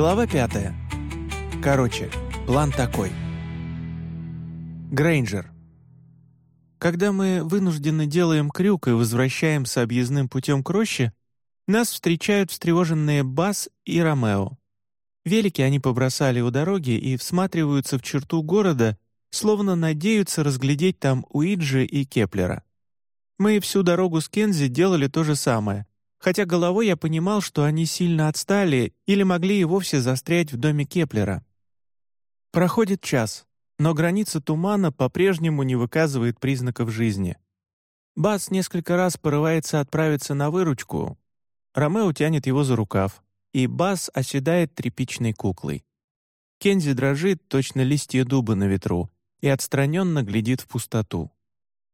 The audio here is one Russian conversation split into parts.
Глава пятая. Короче, план такой. Грейнджер. Когда мы вынуждены делаем крюк и возвращаемся объездным путем к роще, нас встречают встревоженные Бас и Ромео. Велики они побросали у дороги и всматриваются в черту города, словно надеются разглядеть там Уиджи и Кеплера. Мы всю дорогу с Кензи делали то же самое, хотя головой я понимал, что они сильно отстали или могли и вовсе застрять в доме Кеплера. Проходит час, но граница тумана по-прежнему не выказывает признаков жизни. Бац несколько раз порывается отправиться на выручку. Ромео тянет его за рукав, и Бас оседает тряпичной куклой. Кензи дрожит, точно листья дуба на ветру, и отстраненно глядит в пустоту.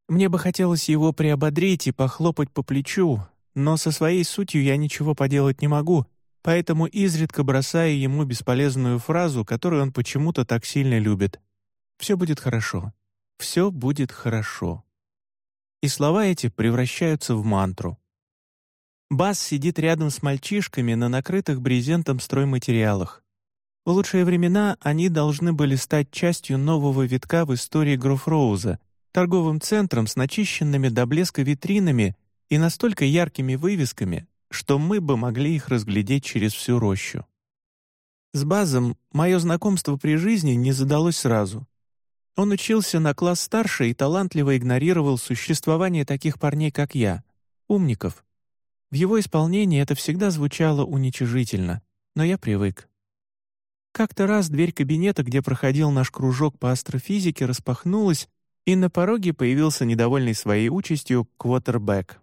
Мне бы хотелось его приободрить и похлопать по плечу, но со своей сутью я ничего поделать не могу, поэтому изредка бросаю ему бесполезную фразу, которую он почему-то так сильно любит. «Все будет хорошо. Все будет хорошо». И слова эти превращаются в мантру. Бас сидит рядом с мальчишками на накрытых брезентом стройматериалах. В лучшие времена они должны были стать частью нового витка в истории Грофроуза, торговым центром с начищенными до блеска витринами и настолько яркими вывесками, что мы бы могли их разглядеть через всю рощу. С Базом мое знакомство при жизни не задалось сразу. Он учился на класс старше и талантливо игнорировал существование таких парней, как я, умников. В его исполнении это всегда звучало уничижительно, но я привык. Как-то раз дверь кабинета, где проходил наш кружок по астрофизике, распахнулась, и на пороге появился недовольный своей участью квотербек.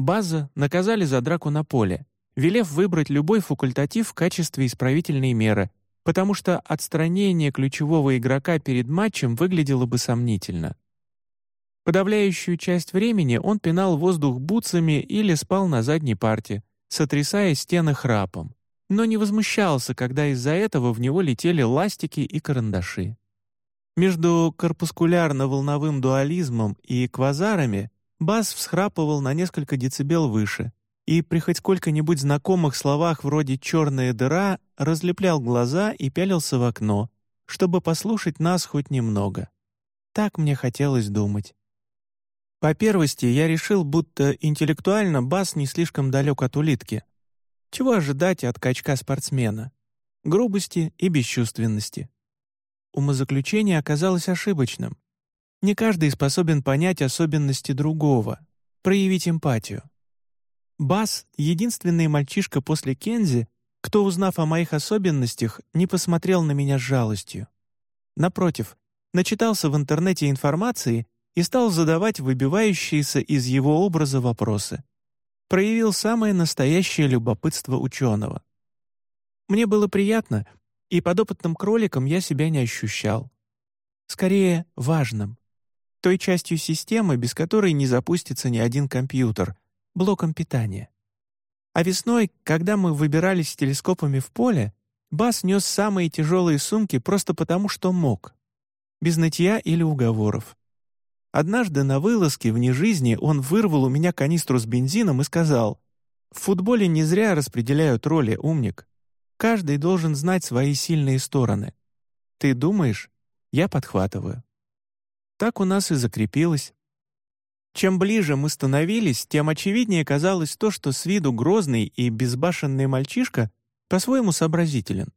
База наказали за драку на поле, велев выбрать любой факультатив в качестве исправительной меры, потому что отстранение ключевого игрока перед матчем выглядело бы сомнительно. Подавляющую часть времени он пинал воздух бутсами или спал на задней парте, сотрясая стены храпом, но не возмущался, когда из-за этого в него летели ластики и карандаши. Между корпускулярно-волновым дуализмом и квазарами Бас всхрапывал на несколько децибел выше и при хоть сколько-нибудь знакомых словах вроде «черная дыра» разлеплял глаза и пялился в окно, чтобы послушать нас хоть немного. Так мне хотелось думать. По первости я решил, будто интеллектуально Бас не слишком далек от улитки. Чего ожидать от качка-спортсмена? Грубости и бесчувственности. Умозаключение оказалось ошибочным. Не каждый способен понять особенности другого, проявить эмпатию. Бас — единственный мальчишка после Кензи, кто, узнав о моих особенностях, не посмотрел на меня с жалостью. Напротив, начитался в интернете информации и стал задавать выбивающиеся из его образа вопросы. Проявил самое настоящее любопытство ученого. Мне было приятно, и подопытным кроликом я себя не ощущал. Скорее, важным той частью системы, без которой не запустится ни один компьютер, блоком питания. А весной, когда мы выбирались с телескопами в поле, Бас нес самые тяжелые сумки просто потому, что мог. Без нытья или уговоров. Однажды на вылазке вне жизни он вырвал у меня канистру с бензином и сказал, «В футболе не зря распределяют роли, умник. Каждый должен знать свои сильные стороны. Ты думаешь, я подхватываю». Так у нас и закрепилось. Чем ближе мы становились, тем очевиднее казалось то, что с виду грозный и безбашенный мальчишка по-своему сообразителен.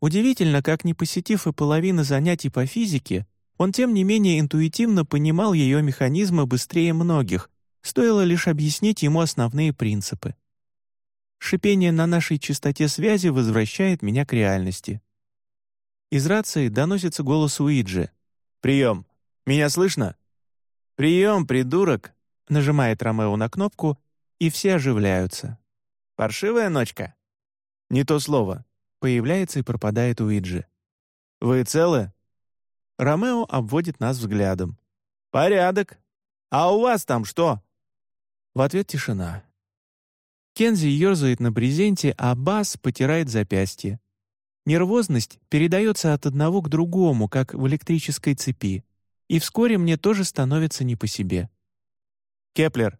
Удивительно, как не посетив и половины занятий по физике, он тем не менее интуитивно понимал ее механизмы быстрее многих, стоило лишь объяснить ему основные принципы. Шипение на нашей частоте связи возвращает меня к реальности. Из рации доносится голос Уиджи. «Прием! Меня слышно?» «Прием, придурок!» — нажимает Ромео на кнопку, и все оживляются. «Паршивая ночка?» «Не то слово». Появляется и пропадает Уиджи. «Вы целы?» Ромео обводит нас взглядом. «Порядок. А у вас там что?» В ответ тишина. Кензи ерзает на брезенте, а Бас потирает запястье. Нервозность передается от одного к другому, как в электрической цепи и вскоре мне тоже становится не по себе. Кеплер.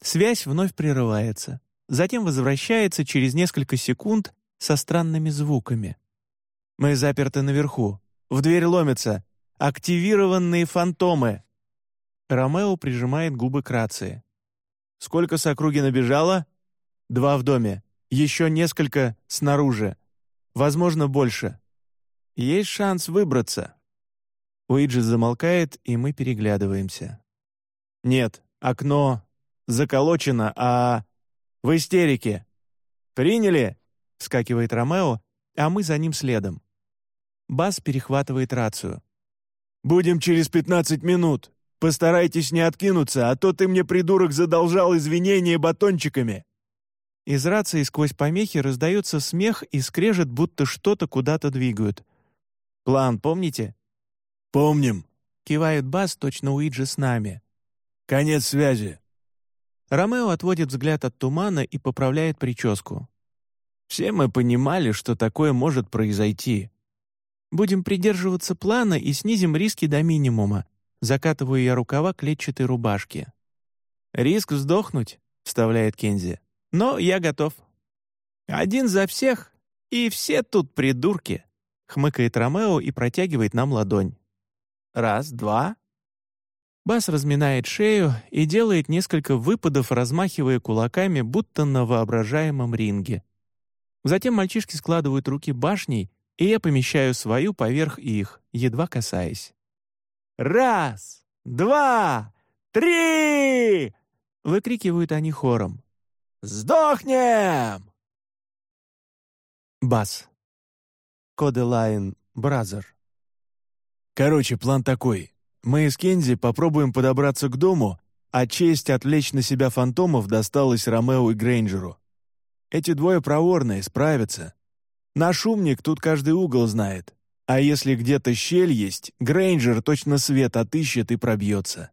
Связь вновь прерывается, затем возвращается через несколько секунд со странными звуками. «Мы заперты наверху. В дверь ломятся. Активированные фантомы!» Ромео прижимает губы к рации. «Сколько с округи набежало?» «Два в доме. Еще несколько снаружи. Возможно, больше. Есть шанс выбраться». Уиджи замолкает, и мы переглядываемся. «Нет, окно заколочено, а... в истерике. Приняли?» — вскакивает Ромео, а мы за ним следом. Бас перехватывает рацию. «Будем через пятнадцать минут. Постарайтесь не откинуться, а то ты мне, придурок, задолжал извинения батончиками». Из рации сквозь помехи раздается смех и скрежет, будто что-то куда-то двигают. «План помните?» «Помним», — кивает Бас, точно Уиджи с нами. «Конец связи». Ромео отводит взгляд от тумана и поправляет прическу. «Все мы понимали, что такое может произойти. Будем придерживаться плана и снизим риски до минимума», закатываю я рукава клетчатой рубашки. «Риск сдохнуть», — вставляет Кензи. «Но я готов». «Один за всех, и все тут придурки», — хмыкает Ромео и протягивает нам ладонь. «Раз, два». Бас разминает шею и делает несколько выпадов, размахивая кулаками, будто на воображаемом ринге. Затем мальчишки складывают руки башней, и я помещаю свою поверх их, едва касаясь. «Раз, два, три!» — выкрикивают они хором. «Сдохнем!» Бас. Коделайн brother. Короче, план такой. Мы с Кензи попробуем подобраться к дому, а честь отвлечь на себя фантомов досталась Ромео и Грейнджеру. Эти двое проворные, справятся. Наш умник тут каждый угол знает. А если где-то щель есть, Грейнджер точно свет отыщет и пробьется.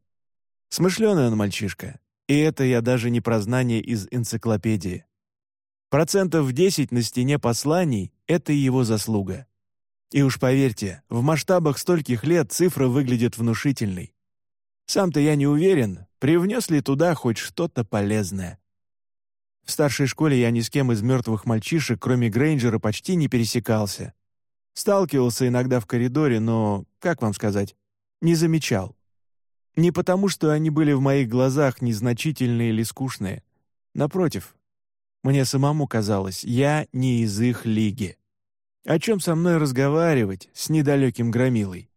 Смышленый он мальчишка. И это я даже не про знание из энциклопедии. Процентов 10 на стене посланий — это его заслуга. И уж поверьте, в масштабах стольких лет цифра выглядит внушительной. Сам-то я не уверен, привнес ли туда хоть что-то полезное. В старшей школе я ни с кем из мертвых мальчишек, кроме Грейнджера, почти не пересекался. Сталкивался иногда в коридоре, но, как вам сказать, не замечал. Не потому, что они были в моих глазах незначительные или скучные. Напротив, мне самому казалось, я не из их лиги. О чем со мной разговаривать с недалеким громилой?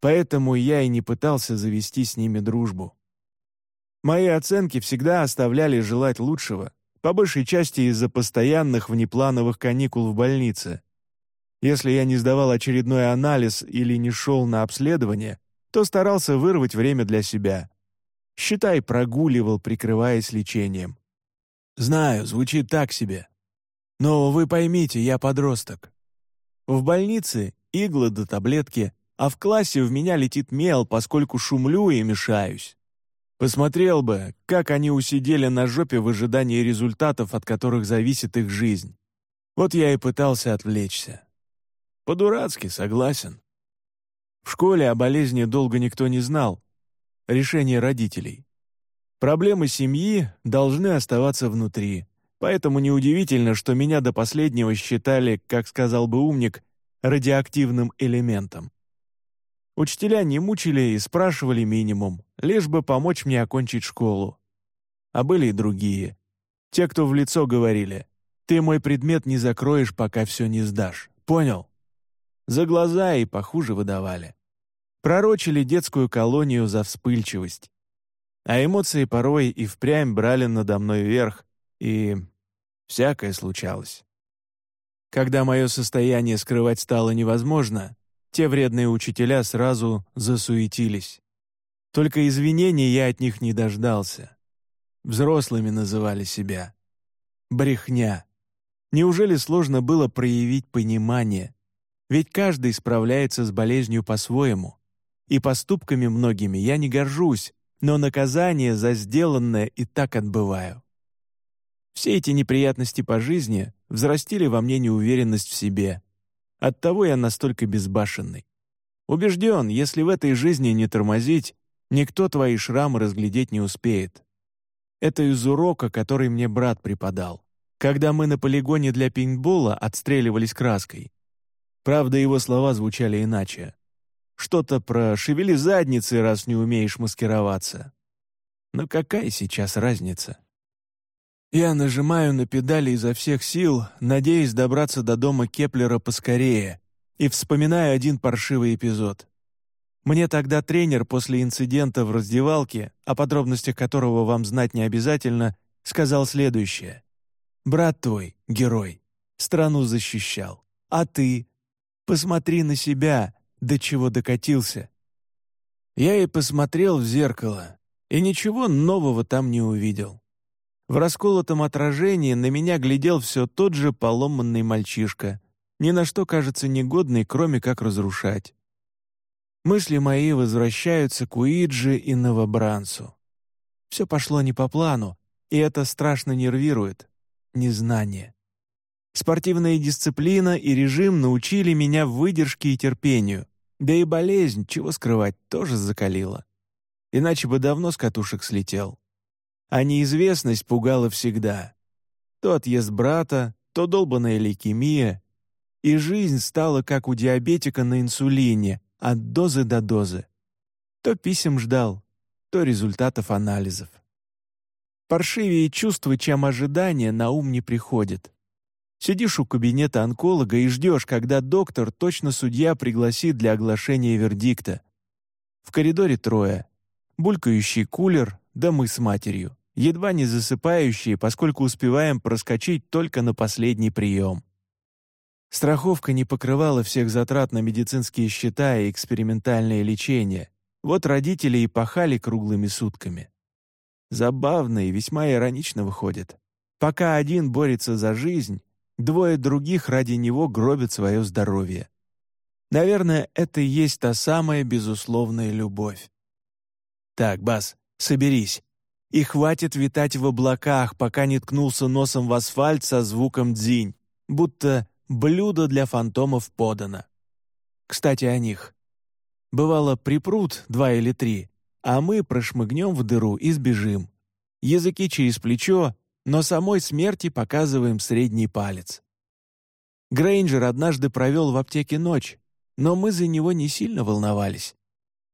Поэтому я и не пытался завести с ними дружбу. Мои оценки всегда оставляли желать лучшего, по большей части из-за постоянных внеплановых каникул в больнице, если я не сдавал очередной анализ или не шел на обследование, то старался вырвать время для себя. Считай, прогуливал, прикрываясь лечением. Знаю, звучит так себе. Но вы поймите, я подросток. В больнице иглы до таблетки, а в классе в меня летит мел, поскольку шумлю и мешаюсь. Посмотрел бы, как они усидели на жопе в ожидании результатов, от которых зависит их жизнь. Вот я и пытался отвлечься. По-дурацки, согласен. В школе о болезни долго никто не знал. Решение родителей. Проблемы семьи должны оставаться внутри, поэтому неудивительно, что меня до последнего считали, как сказал бы умник, радиоактивным элементом. Учителя не мучили и спрашивали минимум, лишь бы помочь мне окончить школу. А были и другие. Те, кто в лицо говорили, «Ты мой предмет не закроешь, пока все не сдашь. Понял?» За глаза и похуже выдавали. Пророчили детскую колонию за вспыльчивость. А эмоции порой и впрямь брали надо мной верх, и всякое случалось. Когда мое состояние скрывать стало невозможно, те вредные учителя сразу засуетились. Только извинений я от них не дождался. Взрослыми называли себя. Брехня. Неужели сложно было проявить понимание, ведь каждый справляется с болезнью по-своему. И поступками многими я не горжусь, но наказание за сделанное и так отбываю. Все эти неприятности по жизни взрастили во мне неуверенность в себе. Оттого я настолько безбашенный. Убежден, если в этой жизни не тормозить, никто твои шрамы разглядеть не успеет. Это из урока, который мне брат преподал. когда мы на полигоне для пейнтбола отстреливались краской. Правда, его слова звучали иначе. Что-то про «шевели задницы, раз не умеешь маскироваться». Но какая сейчас разница? Я нажимаю на педали изо всех сил, надеясь добраться до дома Кеплера поскорее, и вспоминаю один паршивый эпизод. Мне тогда тренер после инцидента в раздевалке, о подробностях которого вам знать не обязательно, сказал следующее. «Брат твой, герой, страну защищал. А ты? Посмотри на себя, до чего докатился». Я и посмотрел в зеркало, и ничего нового там не увидел. В расколотом отражении на меня глядел все тот же поломанный мальчишка, ни на что, кажется, негодный, кроме как разрушать. Мысли мои возвращаются к Уиджи и новобранцу. Все пошло не по плану, и это страшно нервирует. Незнание. Спортивная дисциплина и режим научили меня выдержке и терпению, да и болезнь, чего скрывать, тоже закалила. Иначе бы давно с катушек слетел а неизвестность пугала всегда. То отъезд брата, то долбанная лейкемия, и жизнь стала как у диабетика на инсулине, от дозы до дозы. То писем ждал, то результатов анализов. Паршивее чувства, чем ожидания, на ум не приходит. Сидишь у кабинета онколога и ждешь, когда доктор, точно судья, пригласит для оглашения вердикта. В коридоре трое. Булькающий кулер, да мы с матерью едва не засыпающие, поскольку успеваем проскочить только на последний прием. Страховка не покрывала всех затрат на медицинские счета и экспериментальное лечение. Вот родители и пахали круглыми сутками. Забавно и весьма иронично выходит. Пока один борется за жизнь, двое других ради него гробят свое здоровье. Наверное, это и есть та самая безусловная любовь. Так, Бас, соберись. И хватит витать в облаках, пока не ткнулся носом в асфальт со звуком дзинь, будто блюдо для фантомов подано. Кстати, о них. Бывало, припрут два или три, а мы прошмыгнем в дыру и сбежим. Языки через плечо, но самой смерти показываем средний палец. Грейнджер однажды провел в аптеке ночь, но мы за него не сильно волновались.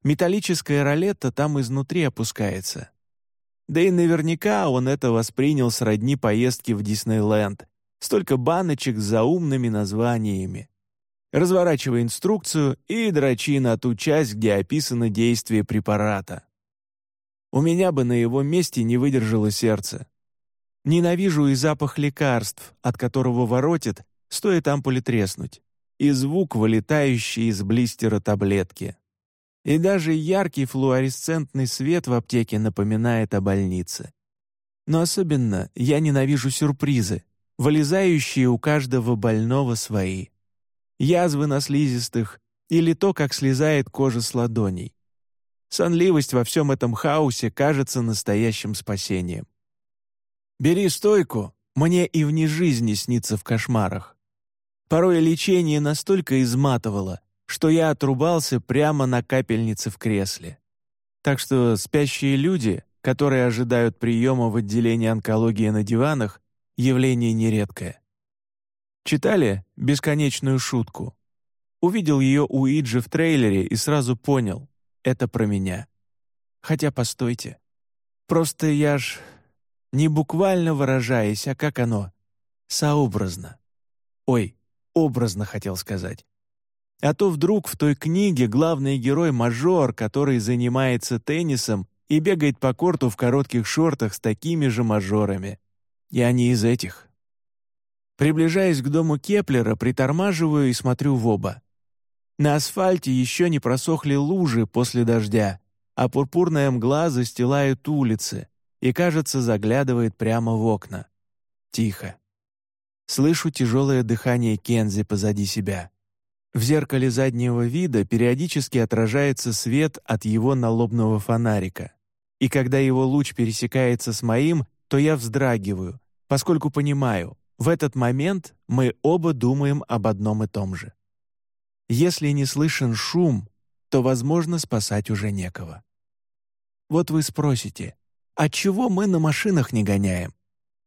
Металлическая ролетта там изнутри опускается. Да и наверняка он это воспринял сродни поездки в Диснейленд. Столько баночек с заумными названиями. Разворачивай инструкцию и дрочи на ту часть, где описано действие препарата. У меня бы на его месте не выдержало сердце. Ненавижу и запах лекарств, от которого воротит, стоит ампуле треснуть, и звук, вылетающий из блистера таблетки. И даже яркий флуоресцентный свет в аптеке напоминает о больнице. Но особенно я ненавижу сюрпризы, вылезающие у каждого больного свои. Язвы на слизистых или то, как слезает кожа с ладоней. Сонливость во всем этом хаосе кажется настоящим спасением. «Бери стойку, мне и вне жизни снится в кошмарах. Порой лечение настолько изматывало, что я отрубался прямо на капельнице в кресле. Так что спящие люди, которые ожидают приема в отделении онкологии на диванах, явление нередкое. Читали «Бесконечную шутку»? Увидел ее у Иджи в трейлере и сразу понял — это про меня. Хотя, постойте. Просто я ж... Не буквально выражаясь, а как оно? Сообразно. Ой, образно хотел сказать. А то вдруг в той книге главный герой мажор, который занимается теннисом и бегает по корту в коротких шортах с такими же мажорами. И они из этих. Приближаясь к дому Кеплера, притормаживаю и смотрю в оба. На асфальте еще не просохли лужи после дождя, а пурпурная мгла застилает улицы и, кажется, заглядывает прямо в окна. Тихо. Слышу тяжелое дыхание Кензи позади себя. В зеркале заднего вида периодически отражается свет от его налобного фонарика. И когда его луч пересекается с моим, то я вздрагиваю, поскольку понимаю, в этот момент мы оба думаем об одном и том же. Если не слышен шум, то, возможно, спасать уже некого. Вот вы спросите, а чего мы на машинах не гоняем?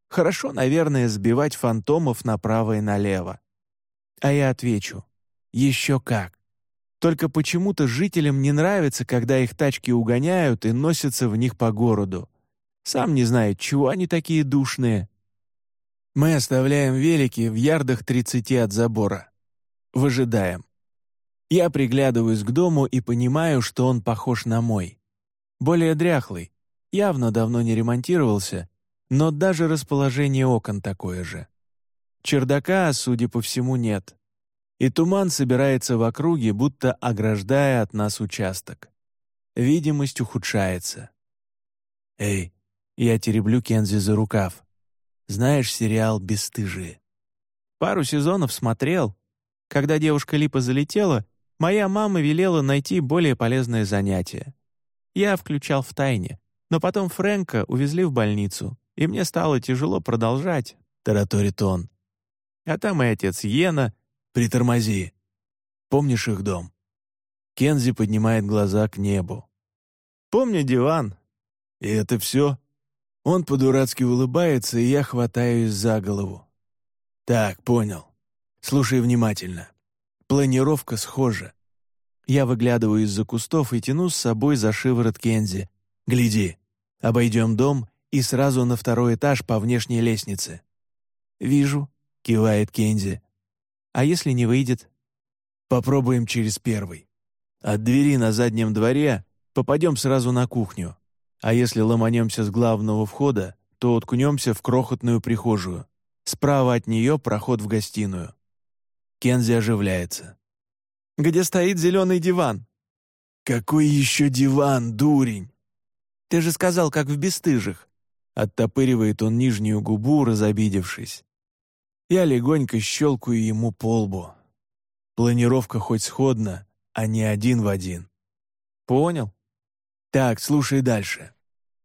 Хорошо, наверное, сбивать фантомов направо и налево. А я отвечу. Еще как. Только почему-то жителям не нравится, когда их тачки угоняют и носятся в них по городу. Сам не знаю, чего они такие душные. Мы оставляем велики в ярдах 30 от забора. Выжидаем. Я приглядываюсь к дому и понимаю, что он похож на мой. Более дряхлый, явно давно не ремонтировался, но даже расположение окон такое же. Чердака, судя по всему, нет. И туман собирается в округе, будто ограждая от нас участок. Видимость ухудшается. «Эй, я тереблю Кензи за рукав. Знаешь сериал «Бесстыжие»?» Пару сезонов смотрел. Когда девушка Липа залетела, моя мама велела найти более полезное занятие. Я включал в тайне, но потом Фрэнка увезли в больницу, и мне стало тяжело продолжать, тараторит он. А там и отец Йена. Притормози. Помнишь их дом? Кензи поднимает глаза к небу. Помню диван. И это все? Он по-дурацки улыбается, и я хватаюсь за голову. Так, понял. Слушай внимательно. Планировка схожа. Я выглядываю из-за кустов и тяну с собой за шиворот Кензи. «Гляди, обойдем дом и сразу на второй этаж по внешней лестнице». «Вижу», — кивает Кензи. «А если не выйдет?» «Попробуем через первый. От двери на заднем дворе попадем сразу на кухню. А если ломанемся с главного входа, то уткнемся в крохотную прихожую. Справа от нее проход в гостиную». Кензи оживляется. Где стоит зеленый диван?» «Какой еще диван, дурень?» «Ты же сказал, как в бесстыжих». Оттопыривает он нижнюю губу, разобидевшись. Я легонько щелкаю ему по лбу. Планировка хоть сходна, а не один в один. «Понял». «Так, слушай дальше.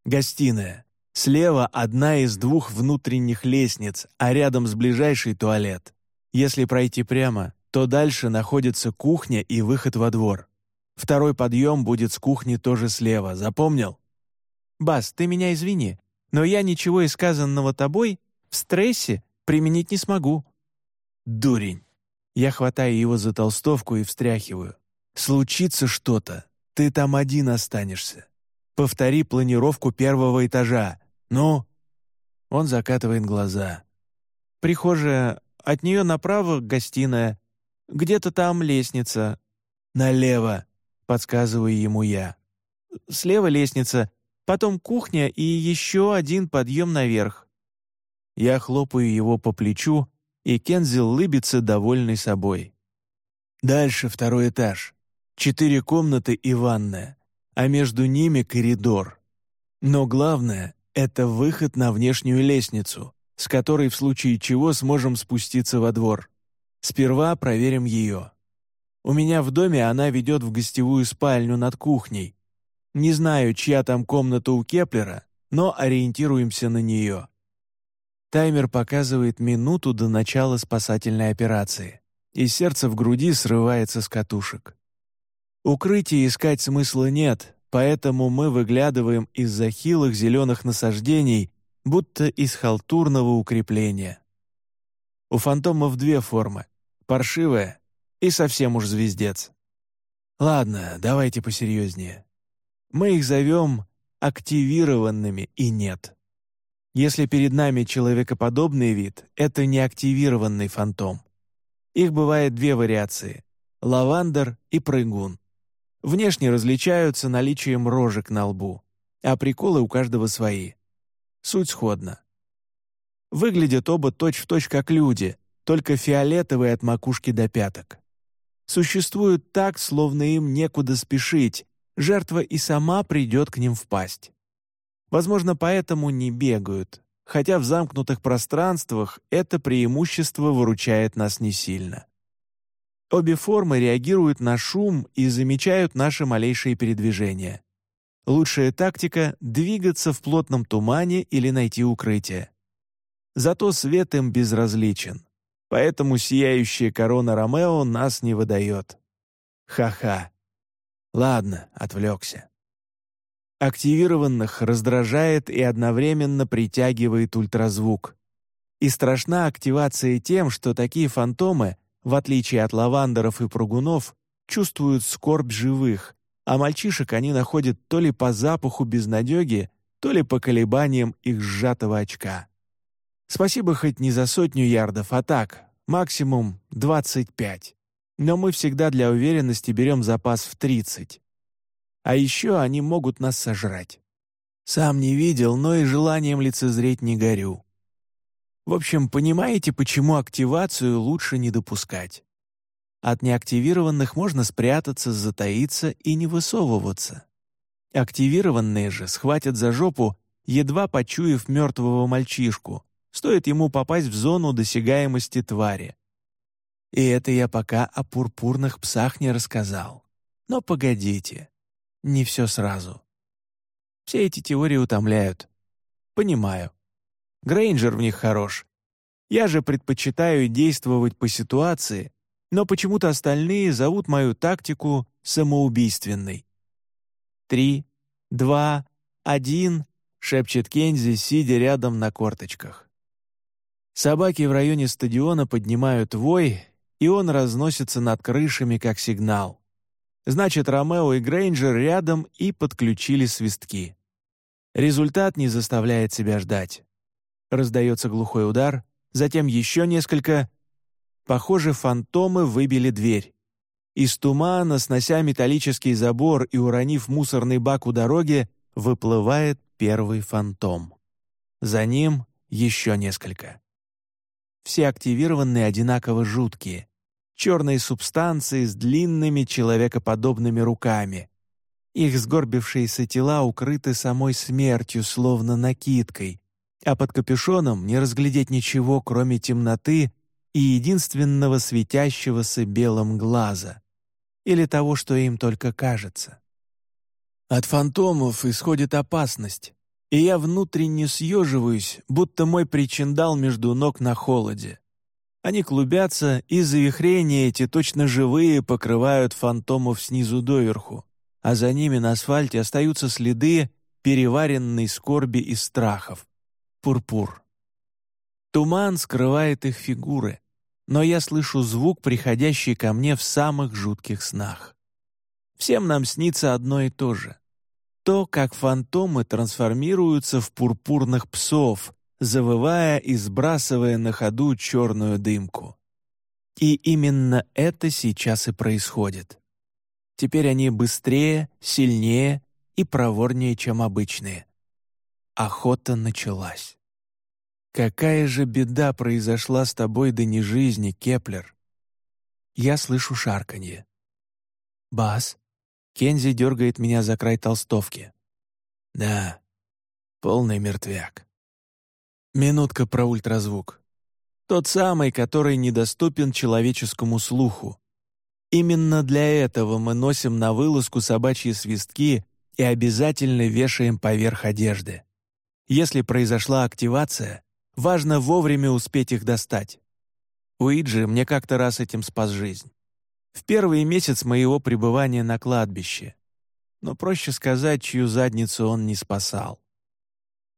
Гостиная. Слева одна из двух внутренних лестниц, а рядом с ближайшей туалет. Если пройти прямо, то дальше находится кухня и выход во двор. Второй подъем будет с кухни тоже слева, запомнил? «Бас, ты меня извини, но я ничего из сказанного тобой в стрессе применить не смогу». «Дурень!» Я хватаю его за толстовку и встряхиваю. «Случится что-то, ты там один останешься. Повтори планировку первого этажа. Ну?» Он закатывает глаза. «Прихожая, от нее направо гостиная, где-то там лестница. Налево, подсказываю ему я. Слева лестница, потом кухня и еще один подъем наверх. Я хлопаю его по плечу, и Кензил лыбится, довольный собой. Дальше второй этаж. Четыре комнаты и ванная, а между ними коридор. Но главное — это выход на внешнюю лестницу, с которой в случае чего сможем спуститься во двор. Сперва проверим ее. У меня в доме она ведет в гостевую спальню над кухней. Не знаю, чья там комната у Кеплера, но ориентируемся на нее. Таймер показывает минуту до начала спасательной операции, и сердце в груди срывается с катушек. Укрытие искать смысла нет, поэтому мы выглядываем из-за хилых зеленых насаждений, будто из халтурного укрепления. У фантомов две формы паршивая и совсем уж звездец. Ладно, давайте посерьезнее. Мы их зовем активированными и нет. Если перед нами человекоподобный вид, это неактивированный фантом. Их бывает две вариации — лавандер и прыгун. Внешне различаются наличием рожек на лбу, а приколы у каждого свои. Суть сходна. Выглядят оба точь-в-точь точь как люди, только фиолетовые от макушки до пяток. Существуют так, словно им некуда спешить, жертва и сама придет к ним в пасть. Возможно, поэтому не бегают, хотя в замкнутых пространствах это преимущество выручает нас не сильно. Обе формы реагируют на шум и замечают наши малейшие передвижения. Лучшая тактика — двигаться в плотном тумане или найти укрытие. Зато свет им безразличен поэтому сияющая корона Ромео нас не выдает. Ха-ха. Ладно, отвлекся. Активированных раздражает и одновременно притягивает ультразвук. И страшна активация тем, что такие фантомы, в отличие от лавандеров и прыгунов, чувствуют скорбь живых, а мальчишек они находят то ли по запаху безнадеги, то ли по колебаниям их сжатого очка. Спасибо хоть не за сотню ярдов, а так, максимум 25. Но мы всегда для уверенности берем запас в 30. А еще они могут нас сожрать. Сам не видел, но и желанием лицезреть не горю. В общем, понимаете, почему активацию лучше не допускать? От неактивированных можно спрятаться, затаиться и не высовываться. Активированные же схватят за жопу, едва почуяв мертвого мальчишку, стоит ему попасть в зону досягаемости твари. И это я пока о пурпурных псах не рассказал. Но погодите, не все сразу. Все эти теории утомляют. Понимаю. Грейнджер в них хорош. Я же предпочитаю действовать по ситуации, но почему-то остальные зовут мою тактику самоубийственной. «Три, два, один», — шепчет Кензи, сидя рядом на корточках. Собаки в районе стадиона поднимают вой, и он разносится над крышами как сигнал. Значит, Ромео и Грейнджер рядом и подключили свистки. Результат не заставляет себя ждать. Раздается глухой удар, затем еще несколько. Похоже, фантомы выбили дверь. Из тумана, снося металлический забор и уронив мусорный бак у дороги, выплывает первый фантом. За ним еще несколько. Все активированные одинаково жуткие. Черные субстанции с длинными человекоподобными руками. Их сгорбившиеся тела укрыты самой смертью, словно накидкой, а под капюшоном не разглядеть ничего, кроме темноты и единственного светящегося белым глаза или того, что им только кажется. От фантомов исходит опасность, и я внутренне съеживаюсь, будто мой причиндал между ног на холоде. Они клубятся, и завихрения эти точно живые покрывают фантомов снизу доверху, а за ними на асфальте остаются следы переваренной скорби и страхов. Пурпур. Туман скрывает их фигуры, но я слышу звук, приходящий ко мне в самых жутких снах. Всем нам снится одно и то же. То, как фантомы трансформируются в пурпурных псов, завывая и сбрасывая на ходу черную дымку. И именно это сейчас и происходит. Теперь они быстрее, сильнее и проворнее, чем обычные. Охота началась. «Какая же беда произошла с тобой до нежизни, Кеплер?» Я слышу шарканье. «Бас?» Кензи дергает меня за край толстовки. «Да, полный мертвяк». Минутка про ультразвук. Тот самый, который недоступен человеческому слуху. Именно для этого мы носим на вылазку собачьи свистки и обязательно вешаем поверх одежды. Если произошла активация, Важно вовремя успеть их достать. Уиджи мне как-то раз этим спас жизнь. В первый месяц моего пребывания на кладбище. Но проще сказать, чью задницу он не спасал.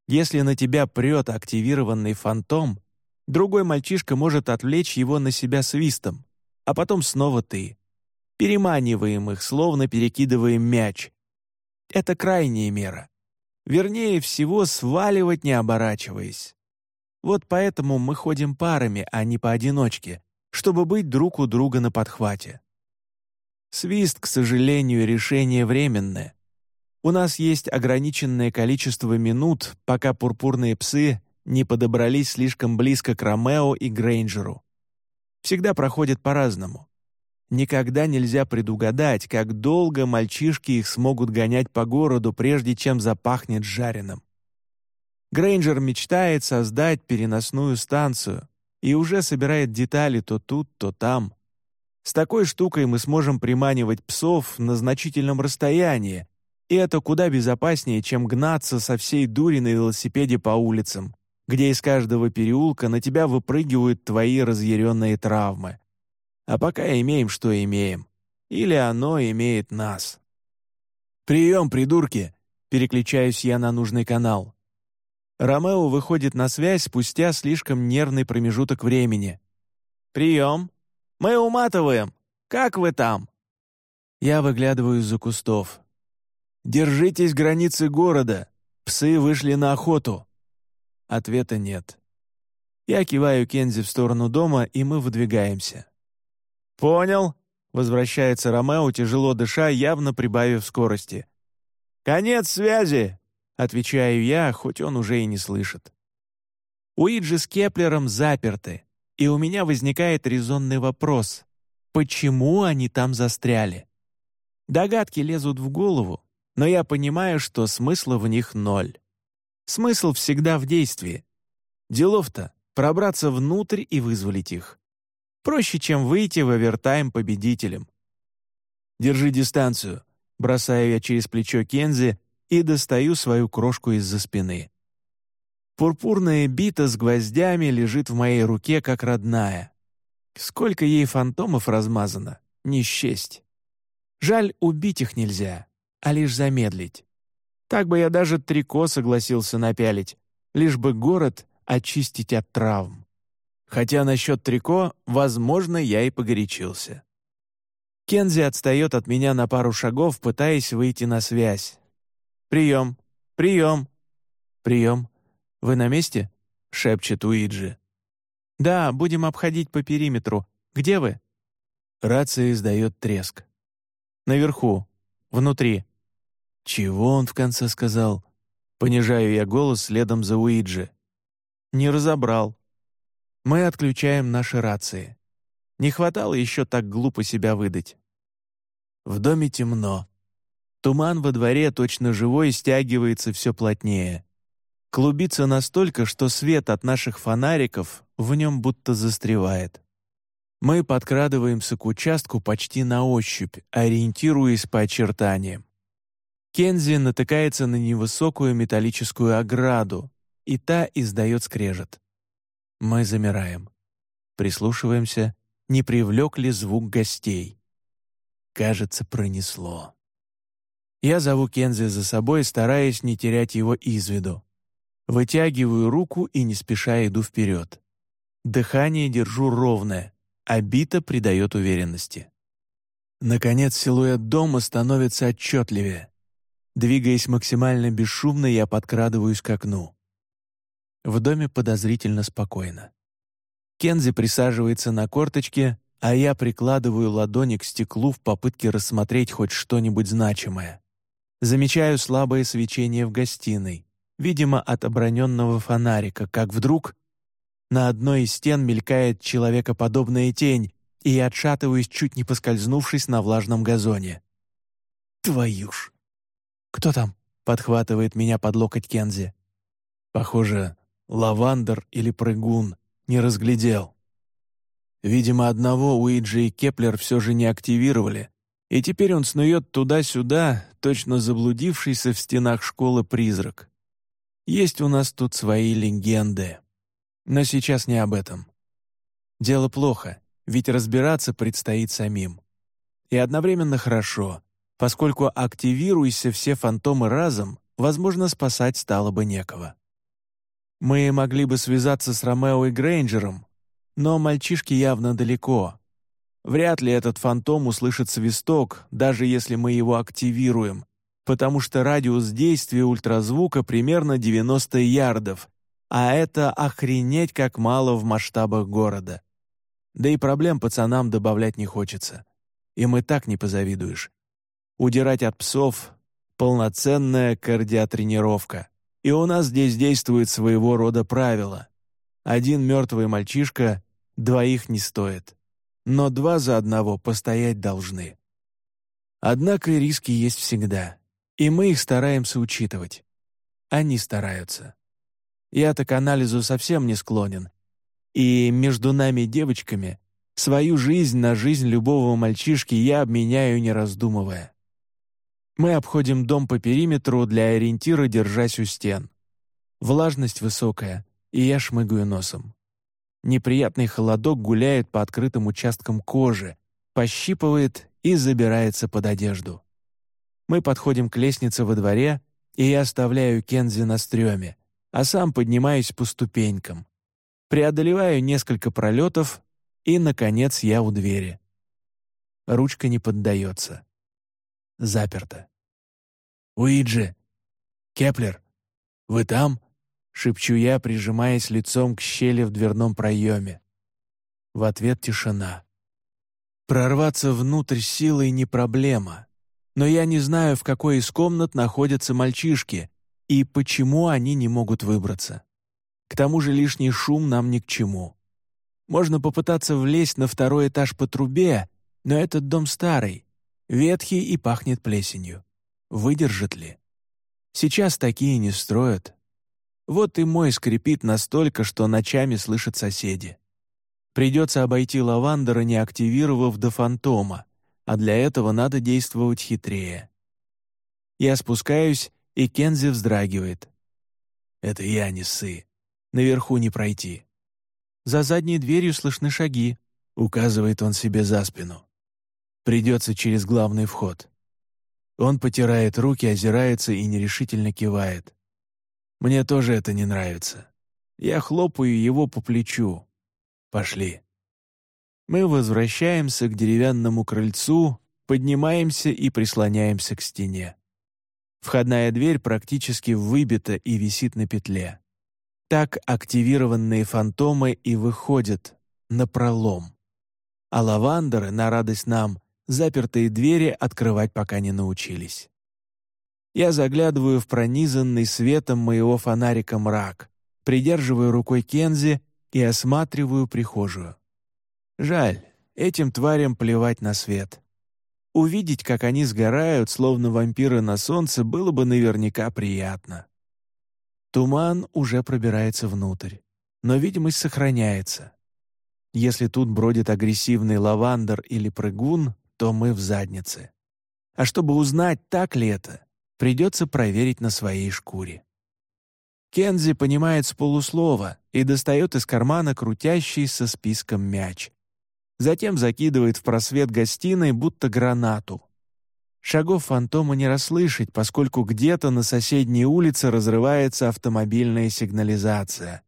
Если на тебя прет активированный фантом, другой мальчишка может отвлечь его на себя свистом, а потом снова ты. Переманиваем их, словно перекидываем мяч. Это крайняя мера. Вернее всего, сваливать не оборачиваясь. Вот поэтому мы ходим парами, а не поодиночке, чтобы быть друг у друга на подхвате. Свист, к сожалению, решение временное. У нас есть ограниченное количество минут, пока пурпурные псы не подобрались слишком близко к Ромео и Грейнджеру. Всегда проходит по-разному. Никогда нельзя предугадать, как долго мальчишки их смогут гонять по городу, прежде чем запахнет жареным. Грейнджер мечтает создать переносную станцию и уже собирает детали то тут, то там. С такой штукой мы сможем приманивать псов на значительном расстоянии, и это куда безопаснее, чем гнаться со всей дури на велосипеде по улицам, где из каждого переулка на тебя выпрыгивают твои разъяренные травмы. А пока имеем, что имеем. Или оно имеет нас. «Прием, придурки!» — переключаюсь я на нужный канал. Ромео выходит на связь спустя слишком нервный промежуток времени. «Прием! Мы уматываем! Как вы там?» Я выглядываю из-за кустов. «Держитесь границы города! Псы вышли на охоту!» Ответа нет. Я киваю Кензи в сторону дома, и мы выдвигаемся. «Понял», — возвращается Ромео, тяжело дыша, явно прибавив скорости. «Конец связи!» — отвечаю я, хоть он уже и не слышит. Уиджи с Кеплером заперты, и у меня возникает резонный вопрос. Почему они там застряли? Догадки лезут в голову, но я понимаю, что смысла в них ноль. Смысл всегда в действии. Делов-то пробраться внутрь и вызволить их. Проще, чем выйти в овертайм победителем. «Держи дистанцию», — бросаю я через плечо Кензи и достаю свою крошку из-за спины. Пурпурная бита с гвоздями лежит в моей руке, как родная. Сколько ей фантомов размазано, не счесть. Жаль, убить их нельзя, а лишь замедлить. Так бы я даже трико согласился напялить, лишь бы город очистить от травм. Хотя насчет трико, возможно, я и погорячился. Кензи отстает от меня на пару шагов, пытаясь выйти на связь. «Прием! Прием! Прием! Вы на месте?» — шепчет Уиджи. «Да, будем обходить по периметру. Где вы?» Рация издает треск. «Наверху. Внутри». «Чего он в конце сказал?» Понижаю я голос следом за Уиджи. «Не разобрал». Мы отключаем наши рации. Не хватало еще так глупо себя выдать. В доме темно. Туман во дворе, точно живой, стягивается все плотнее. Клубится настолько, что свет от наших фонариков в нем будто застревает. Мы подкрадываемся к участку почти на ощупь, ориентируясь по очертаниям. Кензи натыкается на невысокую металлическую ограду, и та издает скрежет. Мы замираем. Прислушиваемся, не привлек ли звук гостей. Кажется, пронесло. Я зову Кензи за собой, стараясь не терять его из виду. Вытягиваю руку и не спеша иду вперед. Дыхание держу ровное, а бита придает уверенности. Наконец силуэт дома становится отчетливее. Двигаясь максимально бесшумно, я подкрадываюсь к окну. В доме подозрительно спокойно. Кензи присаживается на корточке, а я прикладываю ладони к стеклу в попытке рассмотреть хоть что-нибудь значимое. Замечаю слабое свечение в гостиной, видимо, от оброненного фонарика, как вдруг на одной из стен мелькает человекоподобная тень, и я отшатываюсь, чуть не поскользнувшись на влажном газоне. «Твою ж!» «Кто там?» — подхватывает меня под локоть Кензи. Похоже, лавандер или прыгун, не разглядел. Видимо, одного Уиджи и Кеплер все же не активировали, и теперь он снует туда-сюда, точно заблудившийся в стенах школы призрак. Есть у нас тут свои легенды. Но сейчас не об этом. Дело плохо, ведь разбираться предстоит самим. И одновременно хорошо, поскольку активируйся все фантомы разом, возможно, спасать стало бы некого. Мы могли бы связаться с Ромео и Грейнджером, но мальчишки явно далеко, Вряд ли этот фантом услышит свисток, даже если мы его активируем, потому что радиус действия ультразвука примерно 90 ярдов, а это охренеть как мало в масштабах города. Да и проблем пацанам добавлять не хочется. Им и так не позавидуешь. Удирать от псов — полноценная кардиотренировка. И у нас здесь действует своего рода правило. Один мертвый мальчишка двоих не стоит но два за одного постоять должны. Однако риски есть всегда, и мы их стараемся учитывать. Они стараются. Я-то к анализу совсем не склонен, и между нами девочками свою жизнь на жизнь любого мальчишки я обменяю, не раздумывая. Мы обходим дом по периметру для ориентира, держась у стен. Влажность высокая, и я шмыгаю носом. Неприятный холодок гуляет по открытым участкам кожи, пощипывает и забирается под одежду. Мы подходим к лестнице во дворе, и я оставляю Кензи на стреме, а сам поднимаюсь по ступенькам. Преодолеваю несколько пролетов, и, наконец, я у двери. Ручка не поддается. Заперто. «Уиджи! Кеплер! Вы там?» — шепчу я, прижимаясь лицом к щели в дверном проеме. В ответ тишина. Прорваться внутрь силой не проблема, но я не знаю, в какой из комнат находятся мальчишки и почему они не могут выбраться. К тому же лишний шум нам ни к чему. Можно попытаться влезть на второй этаж по трубе, но этот дом старый, ветхий и пахнет плесенью. Выдержит ли? Сейчас такие не строят. Вот и мой скрипит настолько, что ночами слышат соседи. Придется обойти лавандера, не активировав до фантома, а для этого надо действовать хитрее. Я спускаюсь, и Кензи вздрагивает. «Это я, не ссы. Наверху не пройти». «За задней дверью слышны шаги», — указывает он себе за спину. «Придется через главный вход». Он потирает руки, озирается и нерешительно кивает. «Мне тоже это не нравится. Я хлопаю его по плечу, Пошли. Мы возвращаемся к деревянному крыльцу, поднимаемся и прислоняемся к стене. Входная дверь практически выбита и висит на петле. Так активированные фантомы и выходят на пролом. А лавандеры, на радость нам, запертые двери открывать пока не научились. Я заглядываю в пронизанный светом моего фонарика мрак, придерживаю рукой Кензи и осматриваю прихожую. Жаль, этим тварям плевать на свет. Увидеть, как они сгорают, словно вампиры на солнце, было бы наверняка приятно. Туман уже пробирается внутрь, но видимость сохраняется. Если тут бродит агрессивный лавандер или прыгун, то мы в заднице. А чтобы узнать, так ли это, придется проверить на своей шкуре. Кензи понимает с полуслова и достает из кармана крутящийся списком мяч. Затем закидывает в просвет гостиной, будто гранату. Шагов фантома не расслышать, поскольку где-то на соседней улице разрывается автомобильная сигнализация.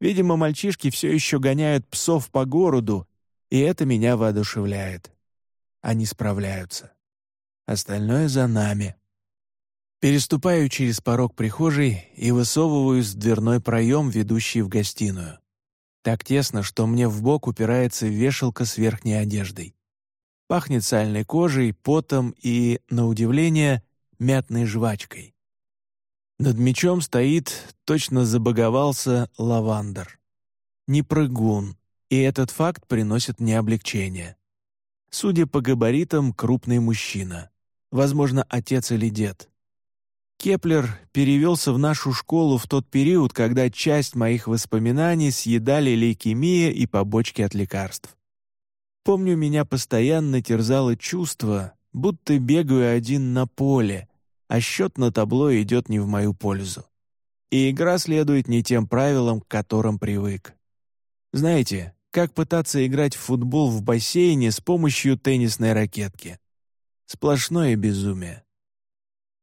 Видимо, мальчишки все еще гоняют псов по городу, и это меня воодушевляет. Они справляются. Остальное за нами. Переступаю через порог прихожей и высовываюсь в дверной проем, ведущий в гостиную. Так тесно, что мне в бок упирается вешалка с верхней одеждой. Пахнет сальной кожей, потом и, на удивление, мятной жвачкой. Над мечом стоит, точно забаговался, лавандер. Не прыгун, и этот факт приносит мне облегчение. Судя по габаритам, крупный мужчина. Возможно, отец или дед. Кеплер перевелся в нашу школу в тот период, когда часть моих воспоминаний съедали лейкемия и побочки от лекарств. Помню, меня постоянно терзало чувство, будто бегаю один на поле, а счет на табло идет не в мою пользу. И игра следует не тем правилам, к которым привык. Знаете, как пытаться играть в футбол в бассейне с помощью теннисной ракетки? Сплошное безумие.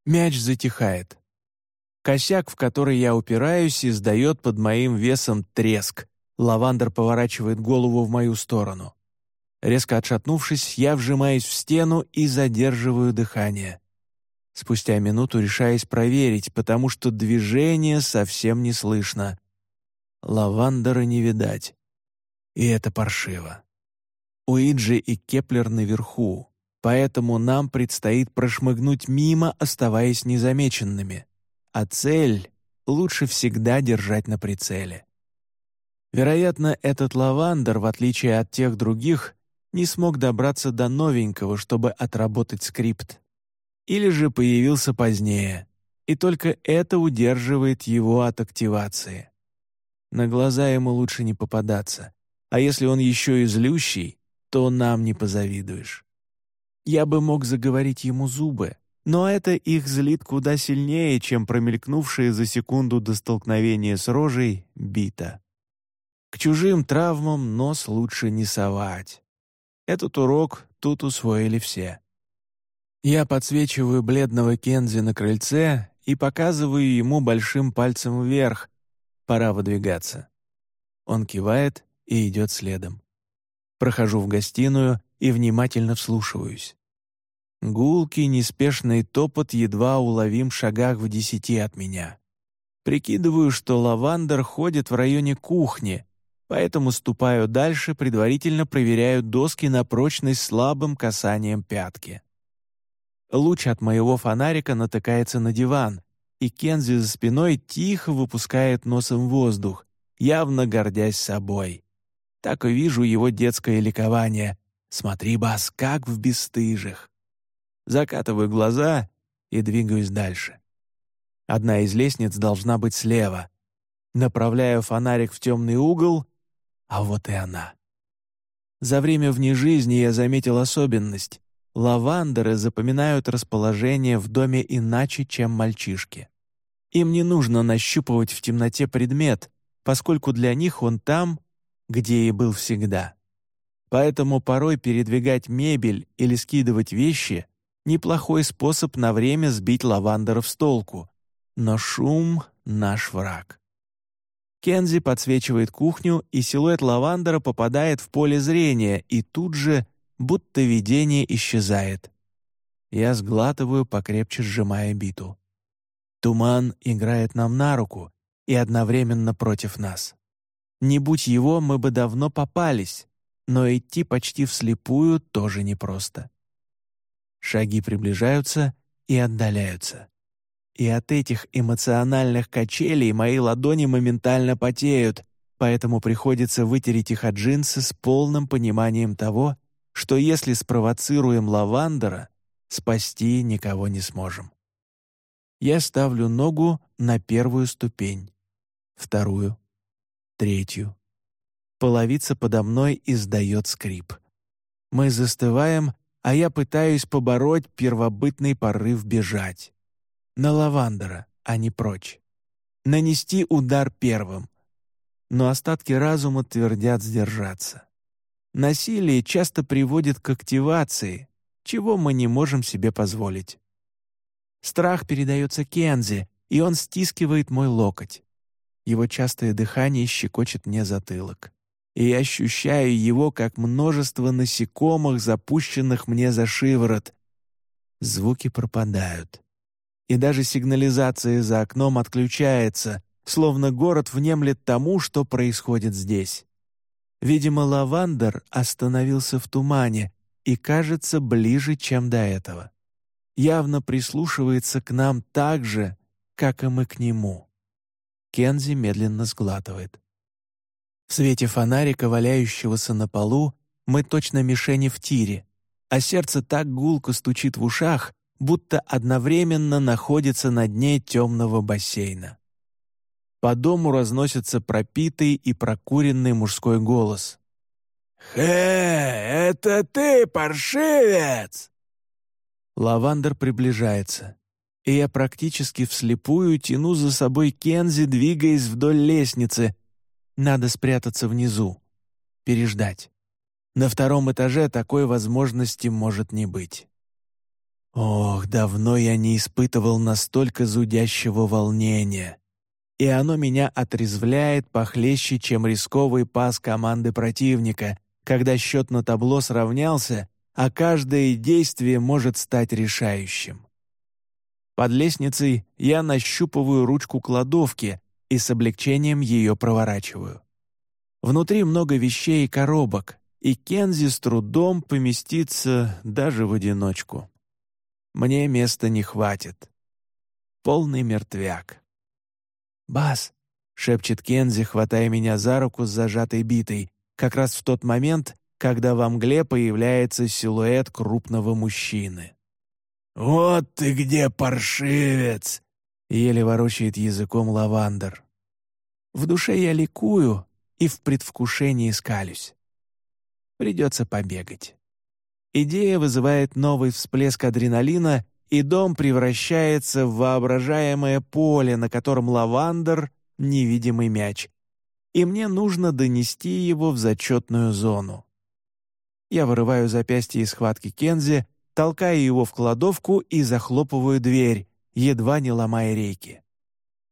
Мяч затихает. Косяк, в который я упираюсь, издает под моим весом треск. Лавандер поворачивает голову в мою сторону. Резко отшатнувшись, я вжимаюсь в стену и задерживаю дыхание. Спустя минуту решаюсь проверить, потому что движение совсем не слышно. Лавандера не видать. И это паршиво. Уиджи и Кеплер наверху, Поэтому нам предстоит прошмыгнуть мимо, оставаясь незамеченными. А цель лучше всегда держать на прицеле. Вероятно, этот лавандер, в отличие от тех других, не смог добраться до новенького, чтобы отработать скрипт. Или же появился позднее, и только это удерживает его от активации. На глаза ему лучше не попадаться, а если он еще и злющий, то нам не позавидуешь. Я бы мог заговорить ему зубы, но это их злит куда сильнее, чем промелькнувшие за секунду до столкновения с рожей бита. К чужим травмам нос лучше не совать. Этот урок тут усвоили все. Я подсвечиваю бледного Кензи на крыльце и показываю ему большим пальцем вверх, Пора выдвигаться. Он кивает и идет следом. Прохожу в гостиную и внимательно вслушиваюсь. Гулкий, неспешный топот едва уловим в шагах в десяти от меня. Прикидываю, что лавандер ходит в районе кухни, поэтому ступаю дальше, предварительно проверяю доски на прочность слабым касанием пятки. Луч от моего фонарика натыкается на диван, и Кензи за спиной тихо выпускает носом воздух, явно гордясь собой. Так и вижу его детское ликование. «Смотри, Бас, как в бесстыжих!» Закатываю глаза и двигаюсь дальше. Одна из лестниц должна быть слева. Направляю фонарик в темный угол, а вот и она. За время вне жизни я заметил особенность. Лавандеры запоминают расположение в доме иначе, чем мальчишки. Им не нужно нащупывать в темноте предмет, поскольку для них он там, где и был всегда. Поэтому порой передвигать мебель или скидывать вещи — неплохой способ на время сбить лавандеров с толку. Но шум — наш враг. Кензи подсвечивает кухню, и силуэт лавандера попадает в поле зрения, и тут же, будто видение исчезает. Я сглатываю, покрепче сжимая биту. Туман играет нам на руку и одновременно против нас. Не будь его, мы бы давно попались, но идти почти вслепую тоже непросто. Шаги приближаются и отдаляются. И от этих эмоциональных качелей мои ладони моментально потеют, поэтому приходится вытереть их от джинсы с полным пониманием того, что если спровоцируем лавандера, спасти никого не сможем. Я ставлю ногу на первую ступень, вторую, третью. Половица подо мной издает скрип. Мы застываем, а я пытаюсь побороть первобытный порыв бежать на Лавандера, а не прочь. Нанести удар первым. Но остатки разума твердят сдержаться. Насилие часто приводит к активации, чего мы не можем себе позволить. Страх передается Кензи, и он стискивает мой локоть. Его частое дыхание щекочет мне затылок. И я ощущаю его, как множество насекомых, запущенных мне за шиворот. Звуки пропадают и даже сигнализация за окном отключается, словно город внемлет тому, что происходит здесь. Видимо, лавандер остановился в тумане и кажется ближе, чем до этого. Явно прислушивается к нам так же, как и мы к нему. Кензи медленно сглатывает. В свете фонарика, валяющегося на полу, мы точно мишени в тире, а сердце так гулко стучит в ушах, будто одновременно находится на дне темного бассейна. По дому разносится пропитый и прокуренный мужской голос. «Хэ, это ты, паршивец!» Лавандер приближается, и я практически вслепую тяну за собой Кензи, двигаясь вдоль лестницы. Надо спрятаться внизу, переждать. На втором этаже такой возможности может не быть. Ох, давно я не испытывал настолько зудящего волнения. И оно меня отрезвляет похлеще, чем рисковый пас команды противника, когда счет на табло сравнялся, а каждое действие может стать решающим. Под лестницей я нащупываю ручку кладовки и с облегчением ее проворачиваю. Внутри много вещей и коробок, и Кензи с трудом поместится даже в одиночку. Мне места не хватит. Полный мертвяк. «Бас!» — шепчет Кензи, хватая меня за руку с зажатой битой, как раз в тот момент, когда во мгле появляется силуэт крупного мужчины. «Вот ты где, паршивец!» — еле ворочает языком лавандер. В душе я ликую и в предвкушении скалюсь. Придется побегать. Идея вызывает новый всплеск адреналина, и дом превращается в воображаемое поле, на котором лавандер — невидимый мяч. И мне нужно донести его в зачетную зону. Я вырываю запястье из схватки Кензи, толкаю его в кладовку и захлопываю дверь, едва не ломая рейки.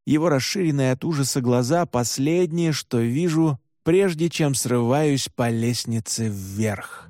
Его расширенные от ужаса глаза — последнее, что вижу, прежде чем срываюсь по лестнице вверх.